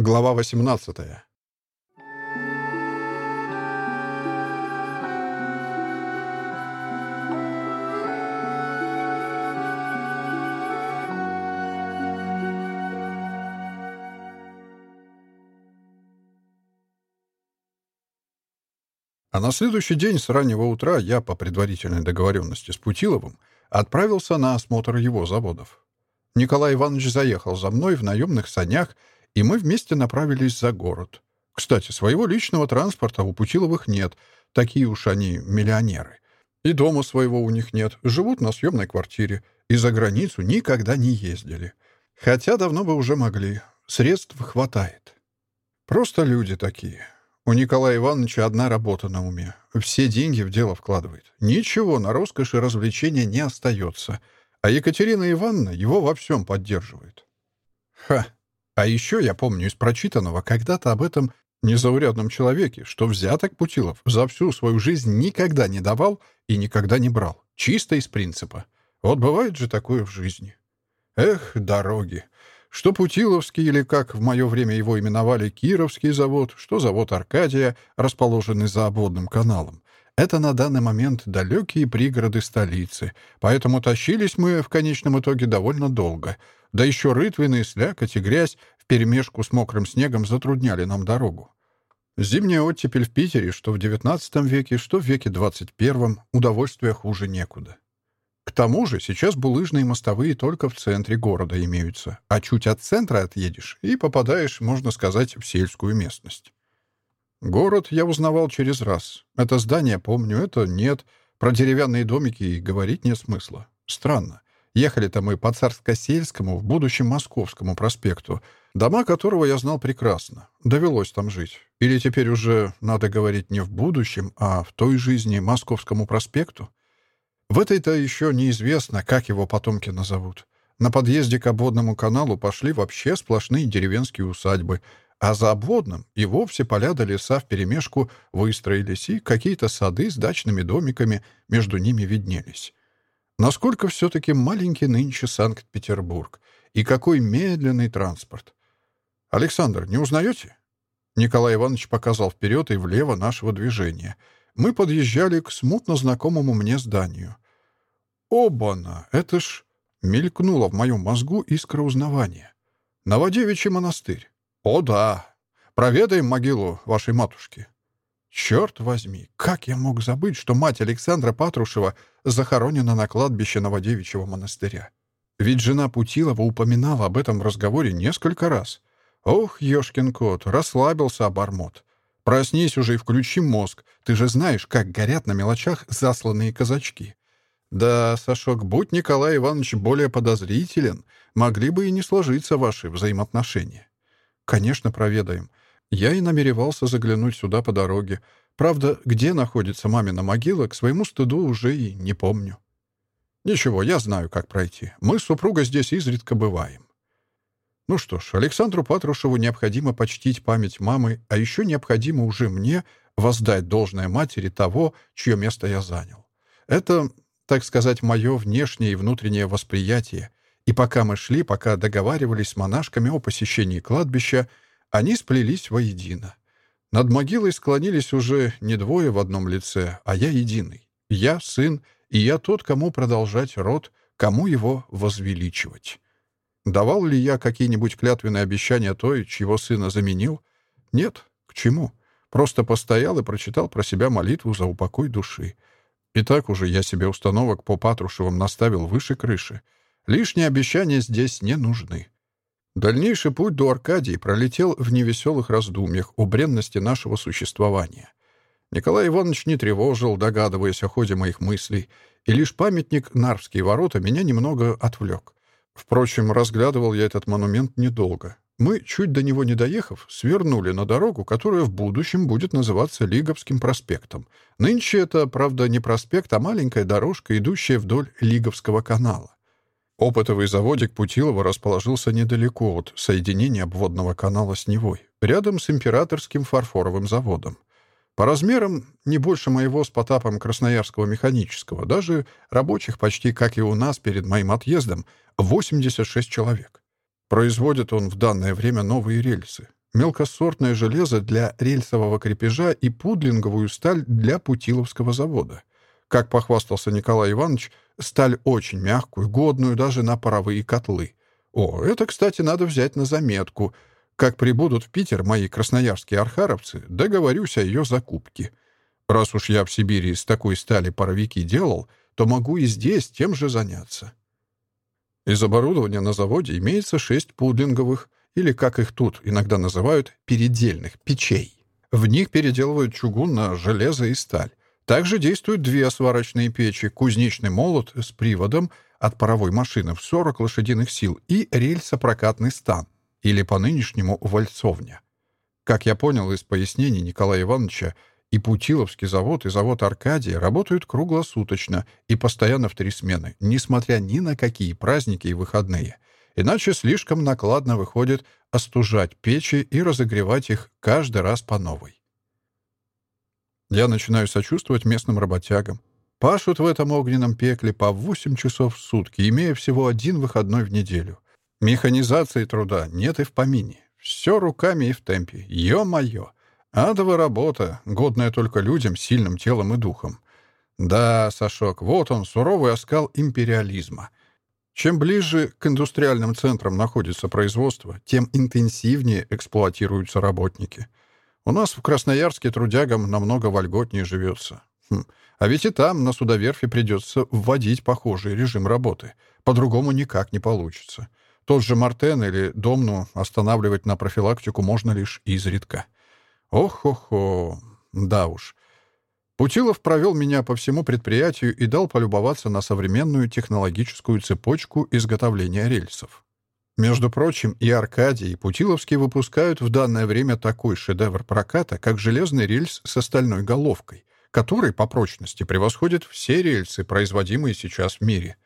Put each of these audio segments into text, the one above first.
Глава 18. А на следующий день с раннего утра я, по предварительной договоренности с Путиловым, отправился на осмотр его заводов. Николай Иванович заехал за мной в наемных санях, и мы вместе направились за город. Кстати, своего личного транспорта у Путиловых нет, такие уж они миллионеры. И дома своего у них нет, живут на съемной квартире, и за границу никогда не ездили. Хотя давно бы уже могли, средств хватает. Просто люди такие. У Николая Ивановича одна работа на уме. Все деньги в дело вкладывает. Ничего на роскошь и развлечения не остается. А Екатерина Ивановна его во всем поддерживает. Ха! А еще я помню из прочитанного когда-то об этом незаурядном человеке, что взяток Путилов за всю свою жизнь никогда не давал и никогда не брал. Чисто из принципа. Вот бывает же такое в жизни. Эх, дороги! Что Путиловский, или, как в мое время его именовали, Кировский завод, что завод Аркадия, расположенный за обводным каналом. Это на данный момент далекие пригороды столицы, поэтому тащились мы в конечном итоге довольно долго. Да еще рытвины, слякоть и грязь вперемешку с мокрым снегом затрудняли нам дорогу. Зимняя оттепель в Питере, что в XIX веке, что в веке XXI, удовольствия хуже некуда. К тому же сейчас булыжные мостовые только в центре города имеются, а чуть от центра отъедешь и попадаешь, можно сказать, в сельскую местность. Город я узнавал через раз. Это здание помню, это нет. Про деревянные домики и говорить нет смысла. Странно. Ехали-то мы по Царско-Сельскому, в будущем Московскому проспекту, дома которого я знал прекрасно. Довелось там жить. Или теперь уже надо говорить не в будущем, а в той жизни Московскому проспекту? В этой-то еще неизвестно, как его потомки назовут. На подъезде к обводному каналу пошли вообще сплошные деревенские усадьбы, а за обводным и вовсе поля до леса вперемешку выстроились, и какие-то сады с дачными домиками между ними виднелись. Насколько все-таки маленький нынче Санкт-Петербург, и какой медленный транспорт. «Александр, не узнаете?» Николай Иванович показал вперед и влево нашего движения. Мы подъезжали к смутно знакомому мне зданию. «Оба-на! Это ж...» — мелькнуло в моем мозгу искра узнавания. «Новодевичий монастырь. О да! Проведаем могилу вашей матушки». Черт возьми, как я мог забыть, что мать Александра Патрушева захоронена на кладбище Новодевичьего монастыря? Ведь жена Путилова упоминала об этом в разговоре несколько раз. Ох, ёшкин кот, расслабился обормот. Проснись уже и включи мозг. Ты же знаешь, как горят на мелочах засланные казачки. «Да, Сашок, будь Николай Иванович более подозрителен, могли бы и не сложиться ваши взаимоотношения». «Конечно, проведаем. Я и намеревался заглянуть сюда по дороге. Правда, где находится мамина могила, к своему стыду уже и не помню». «Ничего, я знаю, как пройти. Мы с супругой здесь изредка бываем». Ну что ж, Александру Патрушеву необходимо почтить память мамы, а еще необходимо уже мне воздать должное матери того, чье место я занял. Это так сказать, мое внешнее и внутреннее восприятие, и пока мы Они сплелись воедино. Над могилой склонились уже не двое в одном лице, а я единый. Я сын, и я тот, кому продолжать род, кому его возвеличивать. Давал ли я какие-нибудь клятвенные обещания той, чьего сына заменил? Нет. К чему? Просто постоял и прочитал про себя молитву за упокой души. И так уже я себе установок по Патрушевым наставил выше крыши. Лишние обещания здесь не нужны. Дальнейший путь до Аркадии пролетел в невеселых раздумьях о бренности нашего существования. Николай Иванович не тревожил, догадываясь о ходе моих мыслей, и лишь памятник «Нарвские ворота» меня немного отвлек. Впрочем, разглядывал я этот монумент недолго. Мы, чуть до него не доехав, свернули на дорогу, которая в будущем будет называться Лиговским проспектом. Нынче это, правда, не проспект, а маленькая дорожка, идущая вдоль Лиговского канала. Опытовый заводик Путилова расположился недалеко от соединения обводного канала с Невой, рядом с императорским фарфоровым заводом. По размерам не больше моего с Потапом Красноярского механического, даже рабочих почти, как и у нас перед моим отъездом, 86 человек. Производит он в данное время новые рельсы. мелкосортное железо для рельсового крепежа и пудлинговую сталь для Путиловского завода. Как похвастался Николай Иванович, сталь очень мягкую, годную даже на паровые котлы. О, это, кстати, надо взять на заметку. Как прибудут в Питер мои красноярские архаровцы, договорюсь о ее закупке. Раз уж я в Сибири из такой стали паровики делал, то могу и здесь тем же заняться. Из оборудования на заводе имеется шесть пудлинговых, или, как их Также действуют две сварочные печи, кузнечный молот с приводом от паровой машины в 40 лошадиных сил и рельсопрокатный стан, или по-нынешнему вальцовня. Как я понял из пояснений Николая Ивановича, и Путиловский завод, и завод Аркадия работают круглосуточно и постоянно в три смены, несмотря ни на какие праздники и выходные. Иначе слишком накладно выходит остужать печи и разогревать их каждый раз по новой. Я начинаю сочувствовать местным работягам. Пашут в этом огненном пекле по 8 часов в сутки, имея всего один выходной в неделю. Механизации труда нет и в помине. Все руками и в темпе. Ё-моё! Адова работа, годная только людям с сильным телом и духом. Да, Сашок, вот он, суровый оскал империализма. Чем ближе к индустриальным центрам находится производство, тем интенсивнее эксплуатируются работники. У нас в Красноярске трудягам намного вольготнее живется. Хм. А ведь и там, на судоверфи, придется вводить похожий режим работы. По-другому никак не получится. Тот же Мартен или Домну останавливать на профилактику можно лишь изредка. Ох-хо-хо, да уж. Путилов провел меня по всему предприятию и дал полюбоваться на современную технологическую цепочку изготовления рельсов. Между прочим, и Аркадий, и Путиловский выпускают в данное время такой шедевр проката, как железный рельс с остальной головкой, который по прочности превосходит все рельсы, производимые сейчас в мире.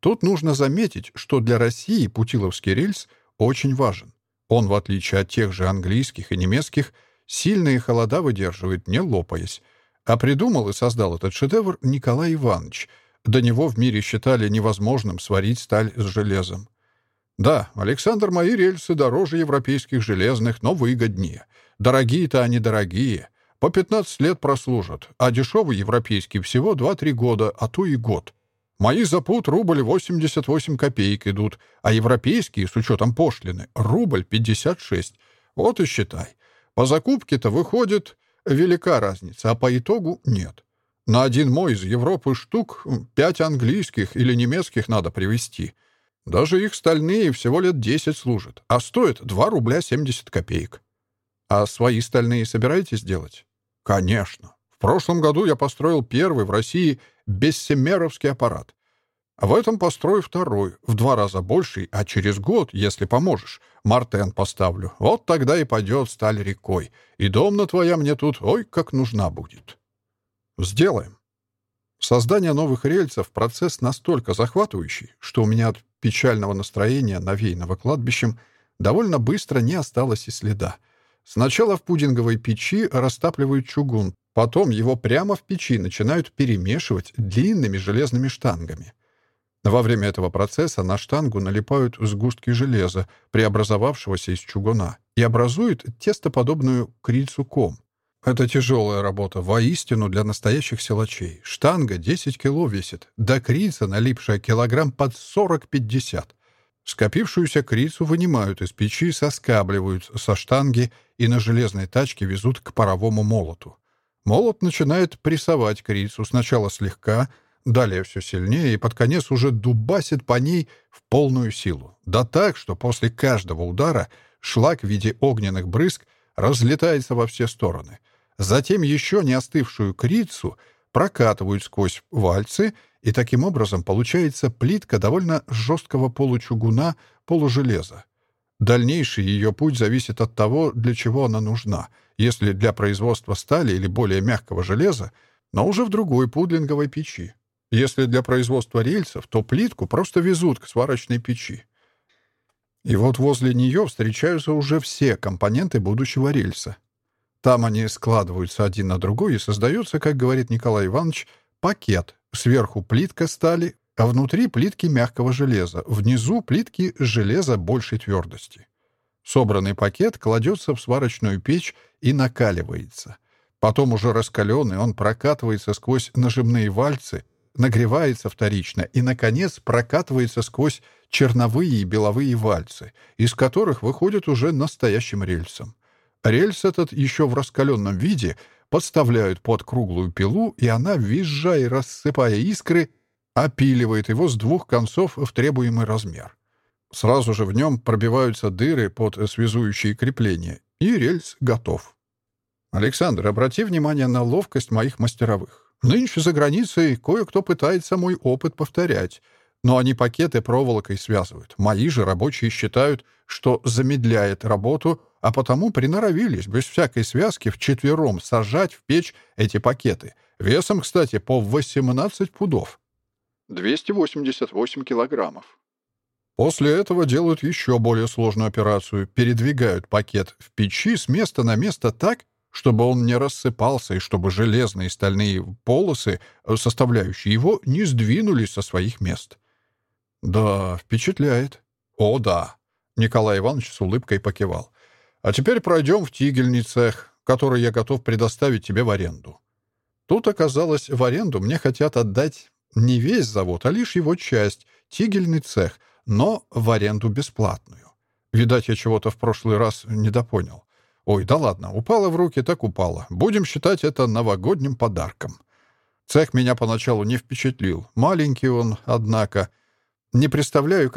Тут нужно заметить, что для России Путиловский рельс очень важен. Он, в отличие от тех же английских и немецких, сильные холода выдерживает, не лопаясь. А придумал и создал этот шедевр Николай Иванович. До него в мире считали невозможным сварить сталь с железом. Да, Александр мои рельсы дороже европейских железных, но выгоднее. Дорогие-то они дорогие. По 15 лет прослужат, а дешевые европейские всего 2-3 года, а то и год. Мои за пут рубль 88 копеек идут, а европейские, с учетом пошлины, рубль 56. Вот и считай. По закупке-то выходит велика разница, а по итогу нет. На один мой из Европы штук 5 английских или немецких надо привезти — даже их стальные всего лет 10 служат, а стоят 2 рубля 70 копеек. А свои стальные собираетесь делать? Конечно. В прошлом году я построил первый в России бессемеровский аппарат. В этом построю второй, в два раза больший, а через год, если поможешь, Мартен поставлю. Вот тогда и пойдет сталь рекой. И домна твоя мне тут, ой, как нужна будет. Сделаем. Создание новых рельсов — процесс настолько захватывающий, что у меня от печального настроения, навеянного кладбищем, довольно быстро не осталось и следа. Сначала в пудинговой печи растапливают чугун, потом его прямо в печи начинают перемешивать длинными железными штангами. Во время этого процесса на штангу налипают сгустки железа, преобразовавшегося из чугуна, и образуют тестоподобную крильцу ком. тяжелая работа, воистину, для настоящих силачей. Штанга 10 кило весит, да крица, налипшая килограмм под 40-50. Скопившуюся крицу вынимают из печи, соскабливают со штанги и на железной тачке везут к паровому молоту. Молот начинает прессовать крицу сначала слегка, Далее все сильнее и под конец уже дубасит по ней в полную силу. Да так, что после каждого удара шлак в виде огненных брызг разлетается во все стороны. Затем еще не остывшую крицу прокатывают сквозь вальцы, и таким образом получается плитка довольно жесткого получугуна, полужелеза. Дальнейший ее путь зависит от того, для чего она нужна. Если для производства стали или более мягкого железа, но уже в другой пудлинговой печи. Если для производства рельсов, то плитку просто везут к сварочной печи. И вот возле нее встречаются уже все компоненты будущего рельса. Там они складываются один на другой и создается, как говорит Николай Иванович, пакет. Сверху плитка стали, а внутри плитки мягкого железа, внизу плитки железа большей твердости. Собранный пакет кладется в сварочную печь и накаливается. Потом уже раскаленный он прокатывается сквозь нажимные вальцы, нагревается вторично и, наконец, прокатывается сквозь черновые и беловые вальцы, из которых выходит уже настоящим рельсом. Рельс этот еще в раскаленном виде подставляют под круглую пилу, и она, визжа и рассыпая искры, опиливает его с двух концов в требуемый размер. Сразу же в нем пробиваются дыры под связующие крепления, и рельс готов. Александр, обрати внимание на ловкость моих мастеровых. Нынче за границей кое-кто пытается мой опыт повторять, но они пакеты проволокой связывают. Мои же рабочие считают, что замедляет работу, а потому приноровились без всякой связки вчетвером сажать в печь эти пакеты. Весом, кстати, по 18 пудов. 288 килограммов. После этого делают еще более сложную операцию. Передвигают пакет в печи с места на место так, чтобы он не рассыпался и чтобы железные и стальные полосы, э, составляющие его, не сдвинулись со своих мест. «Да, впечатляет». «О, да», — Николай Иванович с улыбкой покивал. «А теперь пройдем в тигельный цех, который я готов предоставить тебе в аренду». Тут оказалось, в аренду мне хотят отдать не весь завод, а лишь его часть, тигельный цех, но в аренду бесплатную. Видать, я чего-то в прошлый раз недопонял. Ой, да ладно, упала в руки, так упала. Будем считать это новогодним подарком. Цех меня поначалу не впечатлил. Маленький он, однако. Не представляю,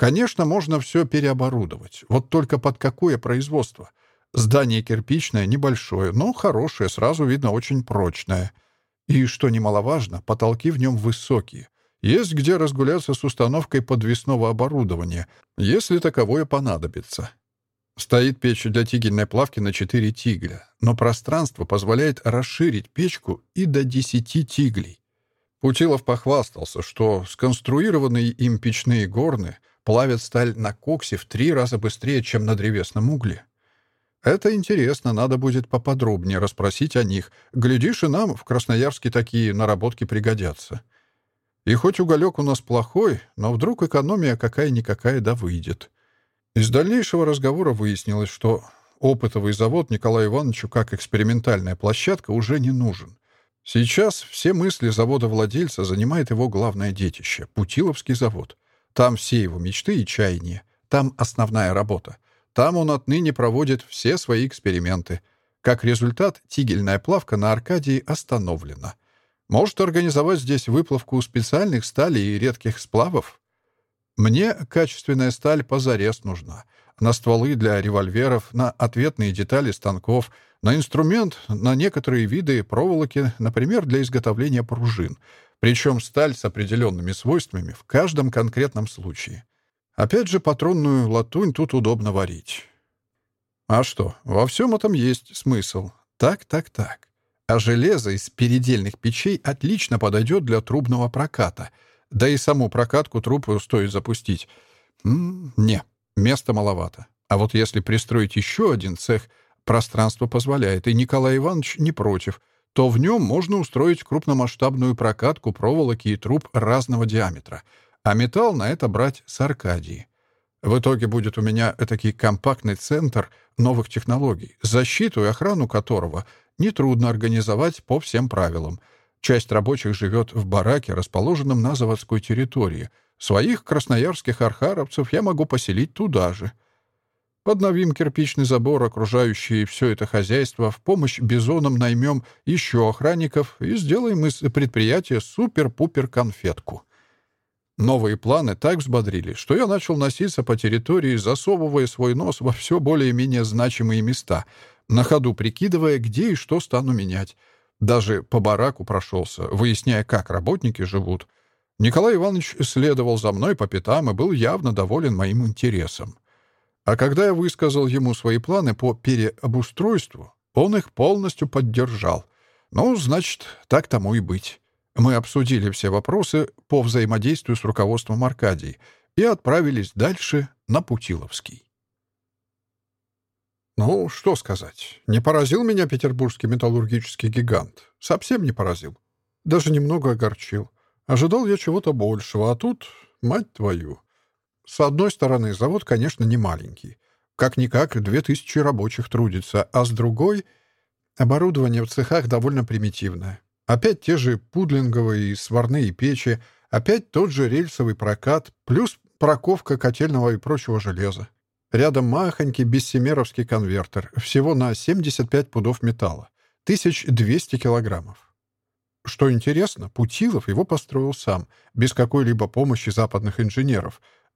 Конечно, можно все переоборудовать. Вот только под какое производство? Здание кирпичное, небольшое, но хорошее, сразу видно, очень прочное. И, что немаловажно, потолки в нем высокие. Есть где разгуляться с установкой подвесного оборудования, если таковое понадобится. Стоит печь для тигельной плавки на 4 тигля, но пространство позволяет расширить печку и до 10 тиглей. Путилов похвастался, что сконструированные им печные горны — плавят сталь на коксе в три раза быстрее, чем на древесном угле. Это интересно, надо будет поподробнее расспросить о них. Глядишь, и нам в Красноярске такие наработки пригодятся. И хоть уголек у нас плохой, но вдруг экономия какая-никакая да выйдет. Из дальнейшего разговора выяснилось, что опытовый завод Николаю Ивановичу как экспериментальная площадка уже не нужен. Сейчас все мысли завода-владельца занимает его главное детище — Путиловский завод. Там все его мечты и чаяния. Там основная работа. Там он отныне проводит все свои эксперименты. Как результат, тигельная плавка на Аркадии остановлена. Может организовать здесь выплавку специальных сталей и редких сплавов? Мне качественная сталь позарез нужна. На стволы для револьверов, на ответные детали станков, на инструмент, на некоторые виды проволоки, например, для изготовления пружин — причем сталь с определенными свойствами в каждом конкретном случае. Опять же, патронную латунь тут удобно варить. А что, во всем этом есть смысл. Так, так, так. А железо из передельных печей отлично подойдет для трубного проката. Да и саму прокатку труб стоит запустить. М -м не, места маловато. А вот если пристроить еще один цех, пространство позволяет, и Николай Иванович не против — то в нем можно устроить крупномасштабную прокатку проволоки и труб разного диаметра, а металл на это брать с Аркадии. В итоге будет у меня этакий компактный центр новых технологий, защиту и охрану которого нетрудно организовать по всем правилам — Часть рабочих живет в бараке, расположенном на заводской территории. Своих красноярских архаровцев я могу поселить туда же. Подновим кирпичный забор, окружающий все это хозяйство, в помощь бизонам наймем еще охранников и сделаем из предприятия супер-пупер-конфетку. Новые планы так взбодрили, что я начал носиться по территории, засовывая свой нос во все более-менее значимые места, на ходу прикидывая, где и что стану менять — даже по бараку прошелся, выясняя, как работники живут. Николай Иванович следовал за мной по пятам и был явно доволен моим интересом. А когда я высказал ему свои планы по переобустройству, он их полностью поддержал. Ну, значит, так тому и быть. Мы обсудили все вопросы по взаимодействию с руководством Аркадии и отправились дальше на Путиловский. Ну, что сказать. Не поразил меня петербургский металлургический гигант. Совсем не поразил. Даже немного огорчил. Ожидал я чего-то большего, а тут, мать твою. С одной стороны, завод, конечно, не маленький. Как-никак 2000 рабочих трудится, а с другой — оборудование в цехах довольно примитивное. Опять те же пудлинговые и сварные печи, опять тот же рельсовый прокат, плюс проковка котельного и прочего железа. Рядом махонький бессемеровский конвертер, всего на 75 пудов металла,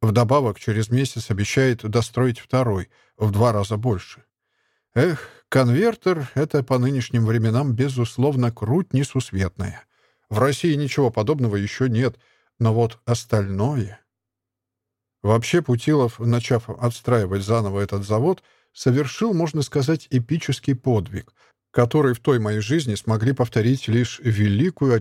1200 килограммов. Что интересно, Путилов его построил сам, без какой-либо помощи западных инженеров. Вдобавок, через месяц обещает достроить второй, в два раза больше. Эх, конвертер — это по нынешним временам, безусловно, круть несусветная. В России ничего подобного еще нет, но вот остальное... Вообще Путилов, начав отстраивать заново этот завод, совершил, можно сказать, эпический подвиг, который в той моей жизни смогли повторить лишь Великую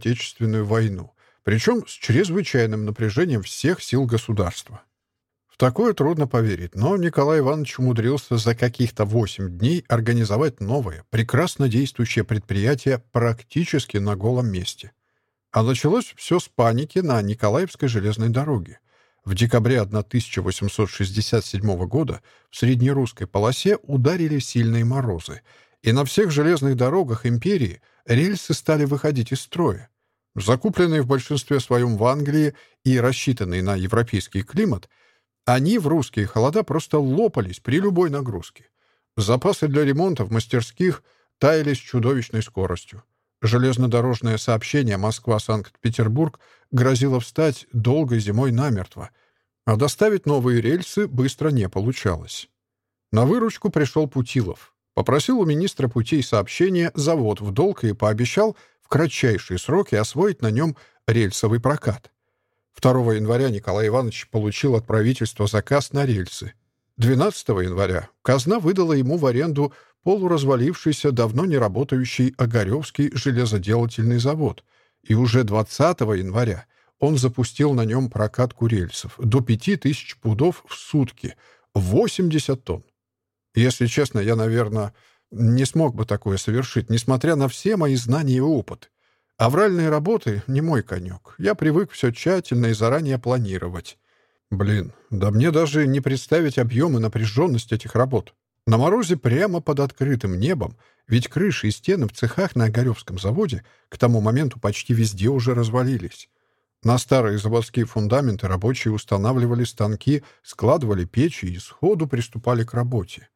Отечественную войну, причем с чрезвычайным напряжением всех сил государства. В такое трудно поверить, но Николай Иванович умудрился за каких-то восемь дней организовать новое, прекрасно действующее предприятие практически на голом месте. А началось все с паники на Николаевской железной дороге. В декабре 1867 года в среднерусской полосе ударили сильные морозы, и на всех железных дорогах империи рельсы стали выходить из строя. Закупленные в большинстве своем в Англии и рассчитанные на европейский климат, Они в русские холода просто лопались при любой нагрузке. Запасы для ремонта в мастерских таяли с чудовищной скоростью. Железнодорожное сообщение Москва-Санкт-Петербург грозило встать долгой зимой намертво, а доставить новые рельсы быстро не получалось. На выручку пришел Путилов. Попросил у министра путей сообщения завод в долг и пообещал в кратчайшие сроки освоить на нем рельсовый прокат. 2 января Николай Иванович получил от правительства заказ на рельсы. 12 января казна выдала ему в аренду полуразвалившийся, давно не работающий Огаревский железоделательный завод, и уже 20 января он запустил на нем прокатку рельсов до 5000 пудов Авральные работы — не мой конек. Я привык все тщательно и заранее планировать. Блин, да мне даже не представить объем и напряженность этих работ. На морозе прямо под открытым небом, ведь крыши и стены в цехах на Огаревском заводе к тому моменту почти везде уже развалились. На старые заводские фундаменты рабочие устанавливали станки, складывали печи и сходу приступали к работе.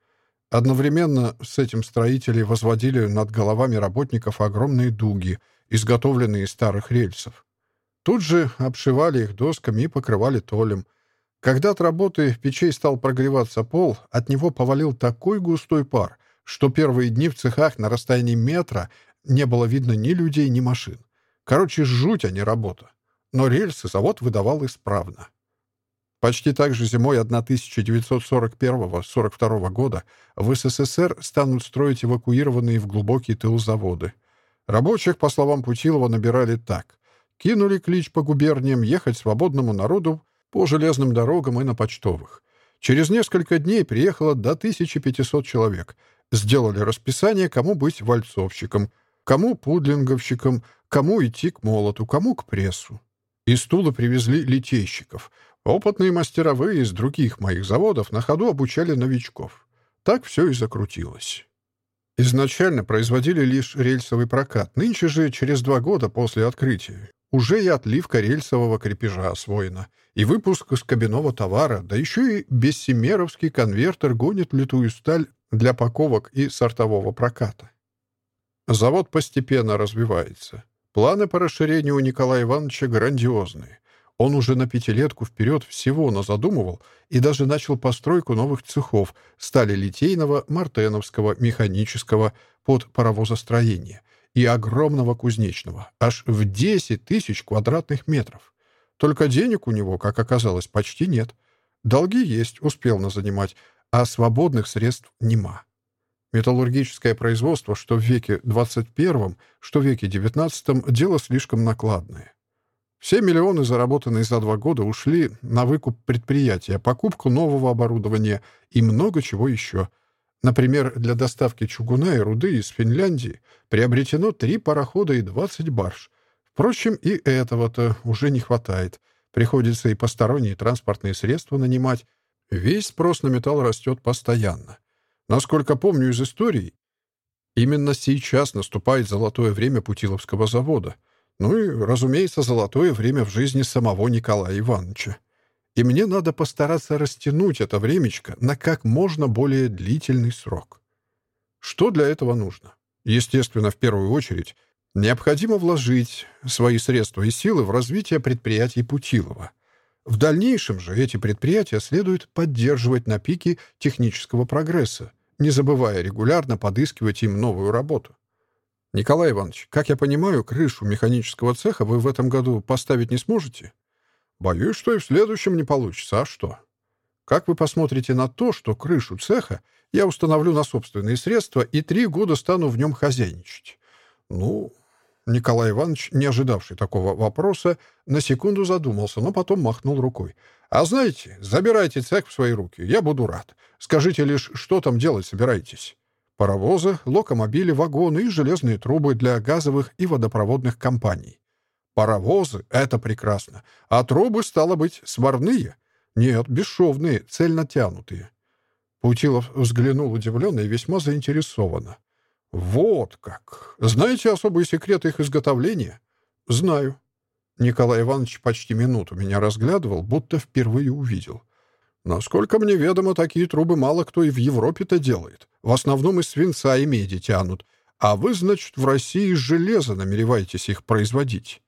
Одновременно с этим строители возводили над головами работников огромные дуги — изготовленные из старых рельсов. Тут же обшивали их досками и покрывали толем — когда от работы печей стал прогреваться пол, от него повалил такой густой пар, что первые дни в цехах на расстоянии метра не было видно ни людей, ни машин. Короче, жуть, а не работа. Но рельсы завод выдавал исправно. Почти так же зимой 1941-42 года в СССР станут строить эвакуированные в глубокий тыл заводы. Рабочих, по словам Путилова, набирали так. Кинули клич по губерниям ехать свободному народу по железным дорогам и на почтовых. Через несколько дней приехало до 1500 человек. Сделали расписание, кому быть вальцовщиком, кому пудлинговщиком, кому идти к молоту, кому к прессу. Из Тула привезли литейщиков. Опытные мастеровые из других моих заводов на ходу обучали новичков. Так все и закрутилось. изначально производили лишь рельсовый прокат. Нынче же, через два года после открытия, уже и отливка рельсового крепежа освоена, и выпуск из кабинного товара, да еще и бессимеровский конвертер гонит литую сталь для паковок и сортового проката. Завод постепенно развивается. Планы по расширению у Николая Ивановича грандиозные. Он уже на пятилетку вперед всего назадумывал и даже начал постройку новых цехов стали литейного, мартеновского, механического под паровозостроение и огромного кузнечного, аж в 10 тысяч квадратных метров. Только денег у него, как оказалось, почти нет. Долги есть, успел на занимать, а свободных средств нема. Металлургическое производство, что в веке 21, что в веке 19, дело слишком накладное. Все миллионы заработанные за два года ушли на выкуп предприятия, покупку нового оборудования и много чего еще. Например, для доставки чугуна и руды из Финляндии приобретено три парохода и 20 барж. Впрочем, и этого-то уже не хватает. Приходится и посторонние транспортные средства нанимать. Весь спрос на металл растет постоянно. Насколько помню из истории, именно сейчас наступает золотое время Путиловского завода — Ну и, разумеется, золотое время в жизни самого Николая Ивановича. И мне надо постараться растянуть это времечко на как можно более длительный срок. Что для Николай Иванович, как я понимаю, крышу механического цеха вы в этом году поставить не сможете? Боюсь, что и в следующем не получится. А что? Как вы посмотрите на то, что крышу цеха я установлю на собственные средства и три года стану в нем хозяйничать? Ну, Николай Иванович, не ожидавший такого вопроса, на секунду задумался, но потом махнул рукой. «А знаете, забирайте цех в свои руки, я буду рад. Скажите лишь, что там делать собираетесь?» Паровозы, локомобили, вагоны и железные трубы для газовых и водопроводных компаний. Паровозы — это прекрасно. А трубы, стало быть, сварные? Нет, бесшовные, цельнотянутые. Путилов взглянул удивленно и весьма заинтересованно. «Вот как! Знаете особые секреты их изготовления?» «Знаю». Николай Иванович почти минуту меня разглядывал, будто впервые увидел — Насколько мне ведомо, такие трубы мало кто и в Европе-то делает. В основном из свинца и меди тянут. А вы, значит, в России из железа намереваетесь их производить?»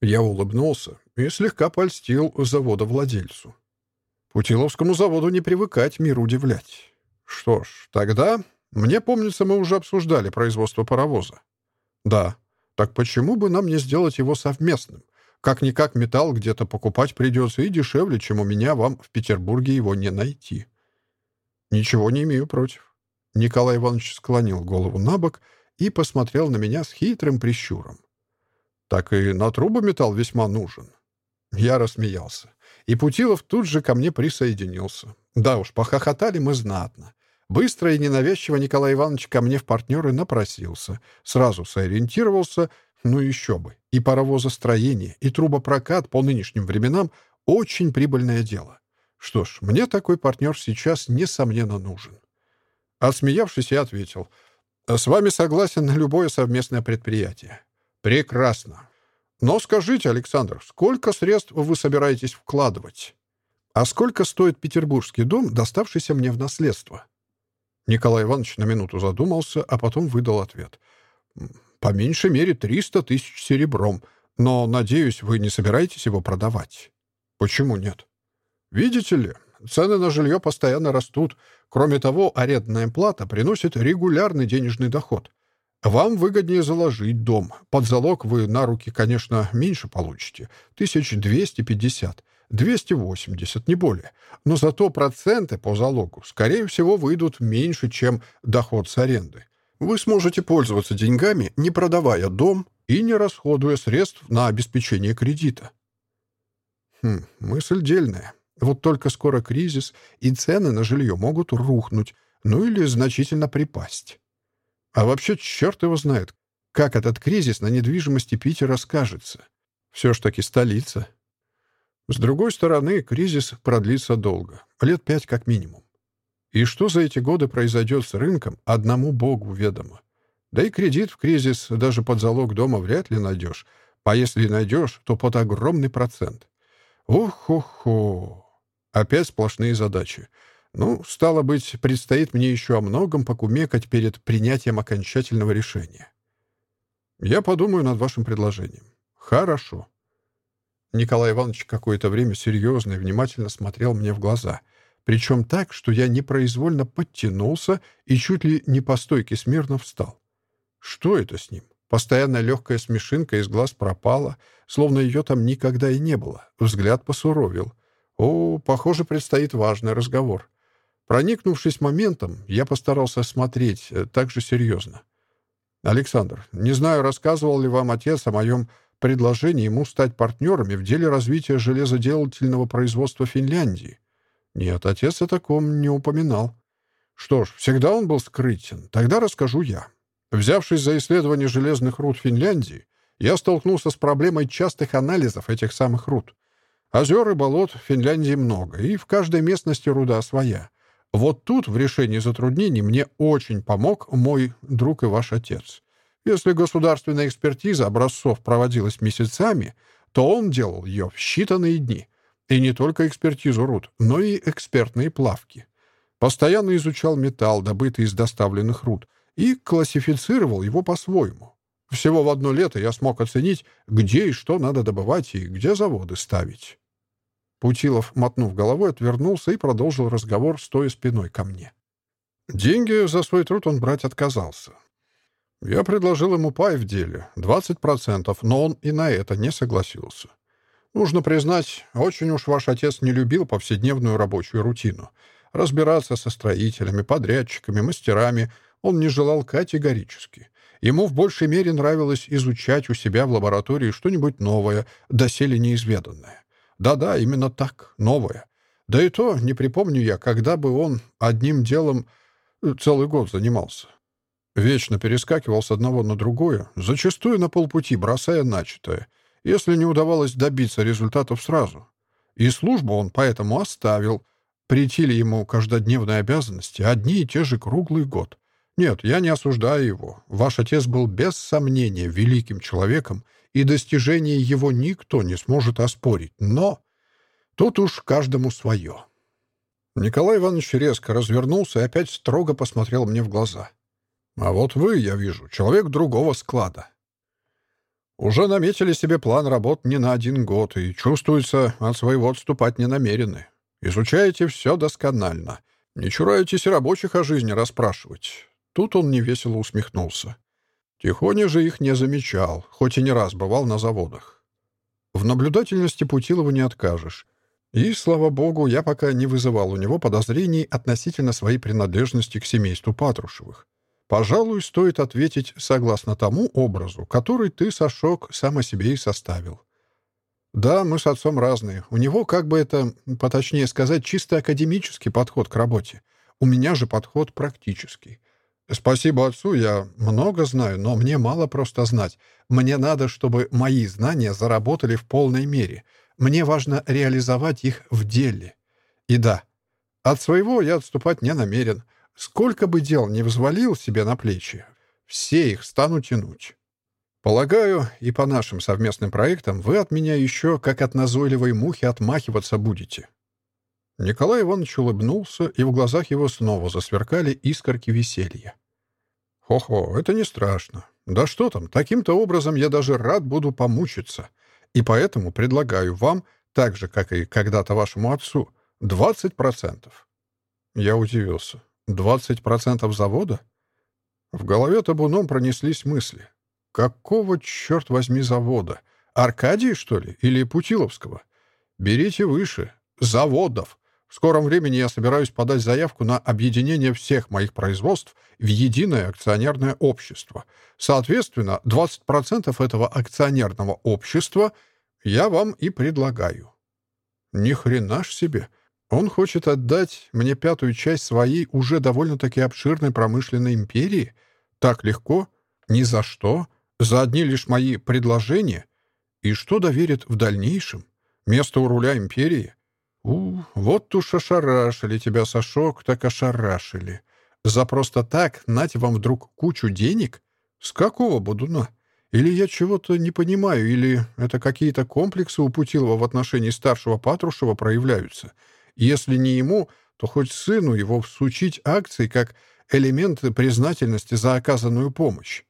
Я улыбнулся и слегка польстил завода-владельцу. Путиловскому заводу не привыкать, мир удивлять. Что ж, тогда, мне помнится, мы уже обсуждали производство паровоза. Да, так почему бы нам не сделать его совместным? Как никак металл где-то покупать придется и дешевле, чем у меня, вам в Петербурге его не найти. Ничего не имею против. Николай Иванович склонил голову на бок и посмотрел на меня с хитрым прищуром. Так и на трубу металл весьма нужен. Я рассмеялся. И Путилов тут же ко мне присоединился. Да уж, похохотали мы знатно. Быстро и ненавязчиво Николай Иванович ко мне в партнеры напросился. Сразу сориентировался — ну еще бы. И паровозостроение, и трубопрокат по нынешним временам — очень прибыльное дело. Что ж, мне такой партнер сейчас, несомненно, нужен. Отсмеявшись, я ответил. С вами согласен на любое совместное предприятие. Прекрасно. Но скажите, Александр, сколько средств вы собираетесь вкладывать? А сколько стоит петербургский дом, доставшийся мне в наследство? Николай Иванович на минуту задумался, а потом выдал ответ. «По меньшей мере 300 тысяч серебром, но, надеюсь, вы не собираетесь его продавать». «Почему нет?» «Видите ли, цены на жилье постоянно растут. Кроме того, арендная плата приносит регулярный денежный доход. Вам выгоднее заложить дом. Под залог вы на руки, конечно, меньше получите. 1250. 280, не более. Но зато проценты по залогу, скорее всего, выйдут меньше, чем доход с аренды. Вы сможете пользоваться деньгами, не продавая дом и не расходуя средств на обеспечение кредита. Хм, мысль дельная. Вот только скоро кризис, и цены на жилье могут рухнуть, ну или значительно припасть. А вообще, черт его знает, как этот кризис на недвижимости Питера скажется. Все ж таки столица. С другой стороны, кризис продлится долго, лет пять как минимум. И что за эти годы произойдет с рынком, одному причем так, что я непроизвольно подтянулся и чуть ли не по стойке смирно встал. Что это с ним? Постоянная легкая смешинка из глаз пропала, словно ее там никогда и не было. Взгляд посуровил. О, похоже, предстоит важный разговор. Проникнувшись моментом, я постарался смотреть э, так же серьезно. «Александр, не знаю, рассказывал ли вам отец о моем предложении ему стать партнерами в деле развития железоделательного производства Финляндии. Нет, отец о таком не упоминал. Что ж, всегда он был скрытен. Тогда расскажу я. Взявшись за исследование железных руд Финляндии, я столкнулся с проблемой частых анализов этих самых руд. Озер и болот в Финляндии много, и в каждой местности руда своя. Вот тут в решении затруднений мне очень помог мой друг и ваш отец. Если государственная экспертиза образцов проводилась месяцами, то он делал ее в считанные дни. И не только экспертизу, руд, но и экспертные плавки. Постоянно изучал металл, добытый из доставленных руд, и классифицировал его по-своему. Всего в одно лето я смог оценить, где и что надо добывать и где заводы ставить. Путилов, мотнув головой, отвернулся и продолжил разговор, стоя спиной ко мне. Деньги за свой труд он брать отказался. Я предложил ему пай в деле, 20%, но он и на это не согласился. Нужно признать, очень уж ваш отец не любил повседневную рабочую рутину. Разбираться со строителями, подрядчиками, мастерами он не желал категорически. Ему в большей мере нравилось изучать у себя в лаборатории что-нибудь новое, доселе неизведанное. Да-да, именно так, новое. Да и то не припомню я, когда бы он одним делом э, целый год занимался. Вечно перескакивал с одного на другое, зачастую на полпути, бросая начатое — если не удавалось добиться результатов сразу. И службу он поэтому оставил. Прийти ему каждодневные обязанности, одни и те же круглый год. Нет, я не осуждаю его. Ваш отец был без сомнения великим человеком и достижение его никто не сможет оспорить. Но тут уж каждому свое. Николай Иванович резко развернулся и опять строго посмотрел мне в глаза. «А вот вы, я вижу, человек другого склада. Уже наметили себе план работ не на один год и, чувствуется, от своего отступать не намерены. Изучаете все досконально. Не чураетесь рабочих о жизни расспрашивать». Тут он невесело усмехнулся. Тихоня же их не замечал, хоть и не раз бывал на заводах. В наблюдательности Путилова не откажешь. И, слава богу, я пока не вызывал у него подозрений относительно своей принадлежности к семейству Патрушевых. Пожалуй, стоит ответить согласно тому образу, который ты, Сашок, сам о себе и составил. Да, мы с отцом разные. У него, как бы это, поточнее сказать, чисто академический подход к работе. У меня же подход практический. Спасибо отцу, я много знаю, но мне мало просто знать. Мне надо, чтобы мои знания заработали в полной мере. Мне важно реализовать их в деле. И да, от своего я отступать не намерен. Сколько бы дел не взвалил себе на плечи, все их стану тянуть. Полагаю, и по нашим совместным проектам вы от меня еще как от назойливой мухи отмахиваться будете». Николай Иванович улыбнулся, и в глазах его снова засверкали искорки веселья. «Хо-хо, это не страшно. Да что там, таким-то образом я даже рад буду помучиться. И поэтому предлагаю вам, так же, как и когда-то вашему отцу, 20%. Я удивился. «20% завода?» В голове табуном пронеслись мысли. «Какого, черт возьми, завода? Аркадии, что ли? Или Путиловского? Берите выше. Заводов. В скором времени я собираюсь подать заявку на объединение всех моих производств в единое акционерное общество. Соответственно, 20% этого акционерного общества я вам и предлагаю. Ни хрена ж себе. Он хочет отдать мне пятую часть своей уже довольно-таки обширной промышленной империи? Так легко? Ни за что? За одни лишь мои предложения? И что доверит в дальнейшем? Место у руля империи? У, вот уж ошарашили тебя, Сашок, так ошарашили. За просто так нать вам вдруг кучу денег? С какого будуна? Или я чего-то не понимаю, или это какие-то комплексы у Путилова в отношении старшего Патрушева проявляются? Если не ему, то хоть сыну его всучить акции как элементы признательности за оказанную помощь.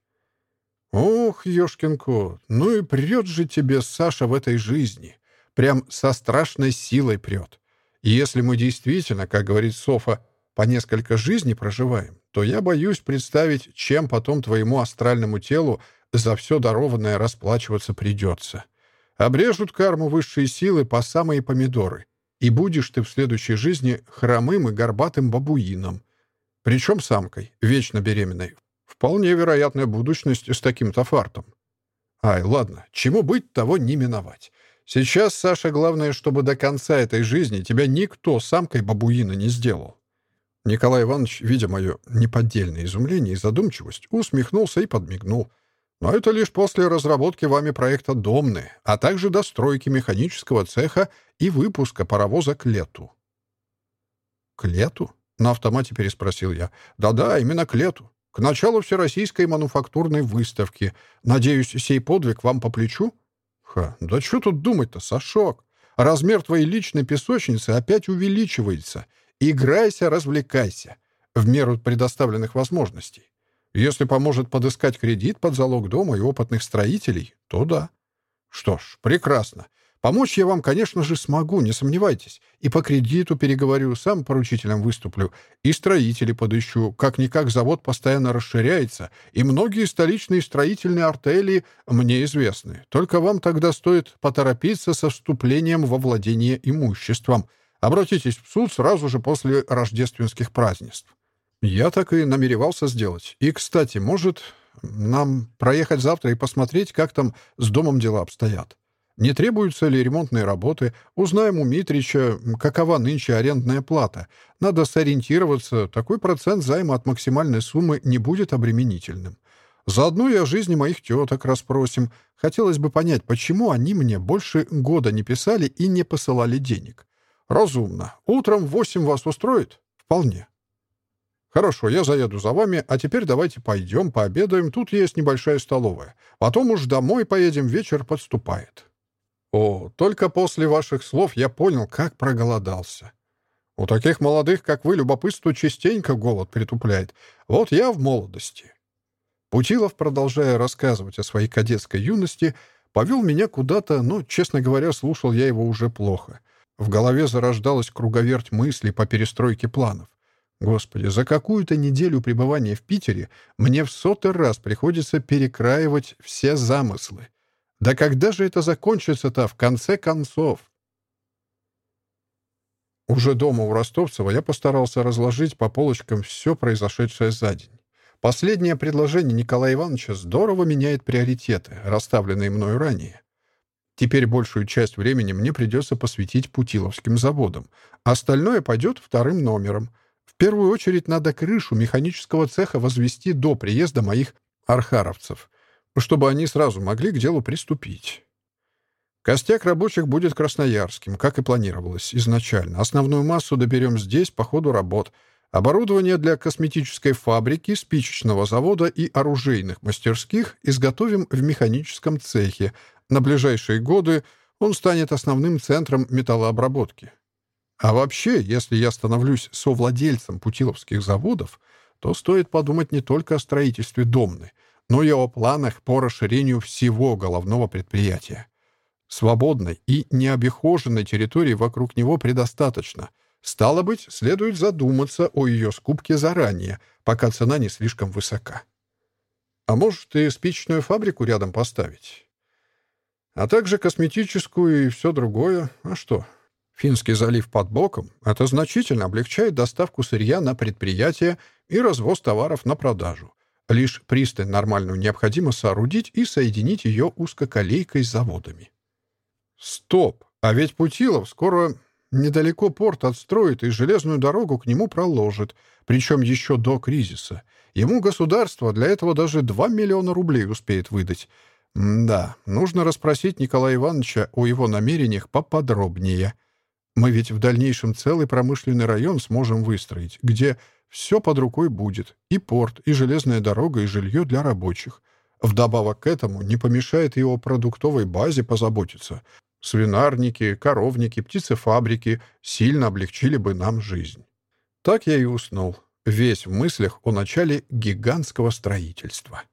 Ох, ёшкин ну и прёт же тебе Саша в этой жизни. Прям со страшной силой прёт. И если мы действительно, как говорит Софа, по несколько жизней проживаем, то я боюсь представить, чем потом твоему астральному телу за все дарованное расплачиваться придется. Обрежут карму высшие силы по самые помидоры. и будешь ты в следующей жизни хромым и горбатым бабуином. Причем самкой, вечно беременной. Вполне вероятная будущность с таким-то фартом. Ай, ладно, чему быть, того не миновать. Сейчас, Саша, главное, чтобы до конца этой жизни тебя никто самкой бабуина не сделал. Николай Иванович, Но это лишь после разработки вами проекта «Домны», а также достройки механического цеха и выпуска паровоза к лету. «К лету?» — на автомате переспросил я. «Да-да, именно к лету. К началу всероссийской мануфактурной выставки. Надеюсь, сей подвиг вам по плечу?» «Ха, да что тут думать-то, Сашок? Размер твоей личной песочницы опять увеличивается. Играйся, развлекайся. В меру предоставленных возможностей. Если поможет подыскать кредит под залог дома и опытных строителей, то да. Что ж, прекрасно. Помочь я вам, конечно же, смогу, не сомневайтесь. И по кредиту переговорю, сам поручителем выступлю, и строителей подыщу. Как-никак завод постоянно расширяется, и многие столичные строительные артели мне известны. Только вам тогда стоит поторопиться со вступлением во владение имуществом. Обратитесь в суд сразу же после рождественских празднеств. Я так и намеревался сделать. И, кстати, может, нам проехать завтра и посмотреть, как там с домом дела обстоят. Не требуются ли ремонтные работы? Узнаем у Митрича, какова нынче арендная плата. Надо сориентироваться, такой процент займа от максимальной суммы не будет обременительным. Заодно и о жизни моих теток расспросим. Хотелось бы понять, почему они мне больше года не писали и не посылали денег. Разумно. Утром в восемь вас устроит? Вполне. Хорошо, я заеду за вами, а теперь давайте пойдем, пообедаем. Тут есть небольшая столовая. Потом уж домой поедем, вечер подступает. О, только после ваших слов я понял, как проголодался. У таких молодых, как вы, любопытство частенько голод притупляет. Вот я в молодости. Путилов, продолжая рассказывать о своей кадетской юности, повел меня куда-то, но, честно говоря, слушал я его уже плохо. В голове зарождалась круговерть мыслей по перестройке планов. Господи, за какую-то неделю пребывания в Питере мне в сотый раз приходится перекраивать все замыслы. Да когда же это закончится-то в конце концов? Уже дома у Ростовцева я постарался разложить по полочкам все произошедшее за день. Последнее предложение Николая Ивановича здорово меняет приоритеты, расставленные мною ранее. Теперь большую часть времени мне придется посвятить путиловским заводам. Остальное пойдет вторым номером — Первую очередь надо крышу механического цеха возвести до приезда моих архаровцев, чтобы они сразу могли к делу приступить. Костяк рабочих будет красноярским, как и планировалось изначально. Основную массу доберем здесь по ходу работ. Оборудование для косметической фабрики, спичечного завода и оружейных мастерских изготовим в механическом цехе. На ближайшие годы он станет основным центром металлообработки. А вообще, если я становлюсь совладельцем путиловских заводов, то стоит подумать не только о строительстве домны, но и о планах по расширению всего головного предприятия. Свободной и необихоженной территории вокруг него предостаточно. Стало быть, следует задуматься о ее скупке заранее, пока цена не слишком высока. А может, и спичную фабрику рядом поставить? А также косметическую и все другое. А что, Финский залив под боком — это значительно облегчает доставку сырья на предприятие и развоз товаров на продажу. Лишь пристань нормальную необходимо соорудить и соединить ее узкоколейкой с заводами. Стоп! А ведь Путилов скоро недалеко порт отстроит и железную дорогу к нему проложит, причем еще до кризиса. Ему государство для этого даже 2 миллиона рублей успеет выдать. М да, нужно расспросить Николая Ивановича о его намерениях поподробнее. Мы ведь в дальнейшем целый промышленный район сможем выстроить, где все под рукой будет. И порт, и железная дорога, и жилье для рабочих. Вдобавок к этому не помешает его продуктовой базе позаботиться. Свинарники, коровники, птицефабрики сильно облегчили бы нам жизнь. Так я и уснул, весь в мыслях о начале гигантского строительства.